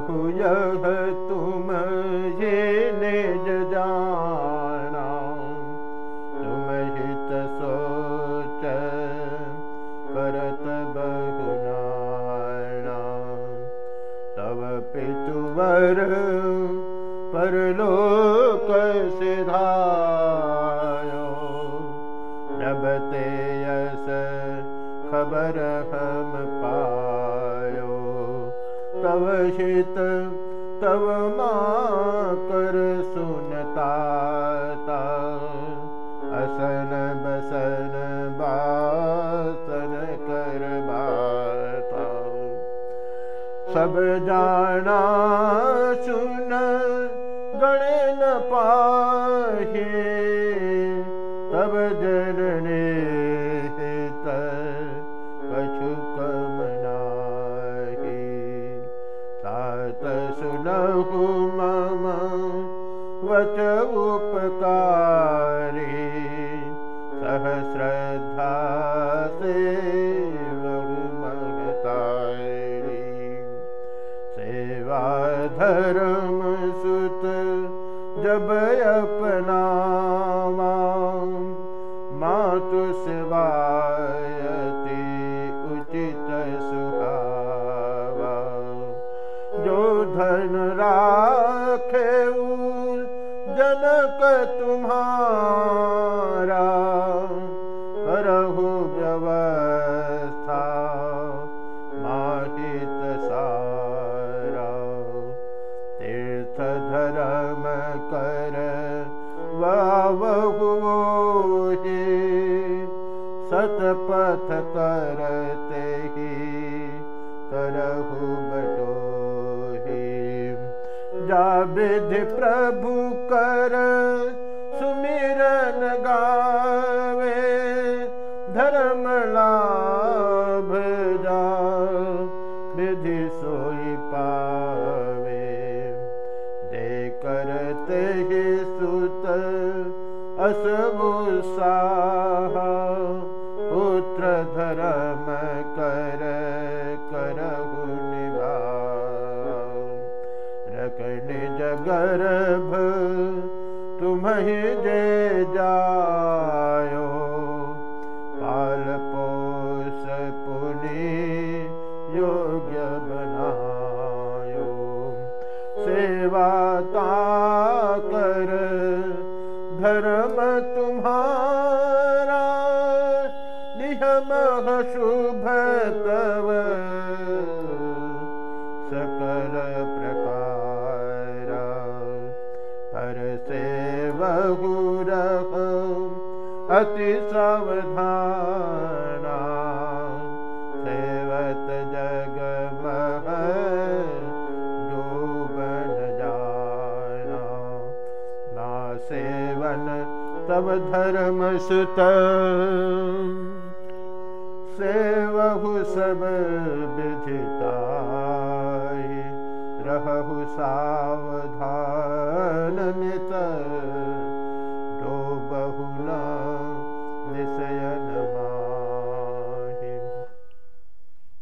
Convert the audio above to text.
कहु यह तुम निज जाना। तुम हित सोच करत बहुनाना तब पितुवर परलोक सिधायो। जब ते यस खबर हम पायो तव हित तव माँ सुनता असन बसन बासन कर बाता। सब जाना सुन गणे न पाहे वच उपकारी सहस्रद्धा से बहु मगतारी सेवा धर्म सुत जब अपना मातु सेवायति जो धन राखे जनक तुम्हारा। करहु व्यवस्था माहित सारा। तीर्थ धर्म कर वावहु सतपथ करते ही करहु जा विधि प्रभु कर सुमिरन गावे धर्म लाभ जा विधि सोई पावे। दे करते ही सुत असुसाह पुत्र धर्म कर जगर्भ तुम्हें जे जायो पाल पोष पुनि योग्य बनायो। सेवा ता कर धर्म तुम्हारा नियम शुभ तव बहुर अति सावधाना सेवत जग मह डूबन जाना। ना सेवन तब धर्म सुत। सेवहु सब विधिता रहु सावधान